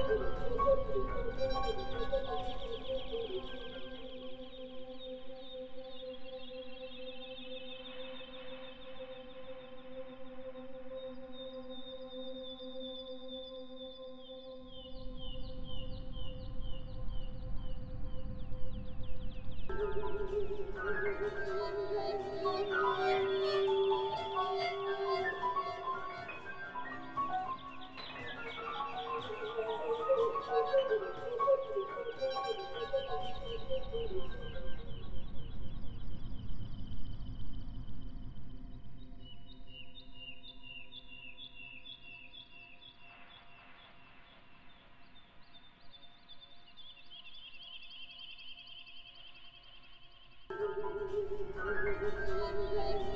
Musik Musik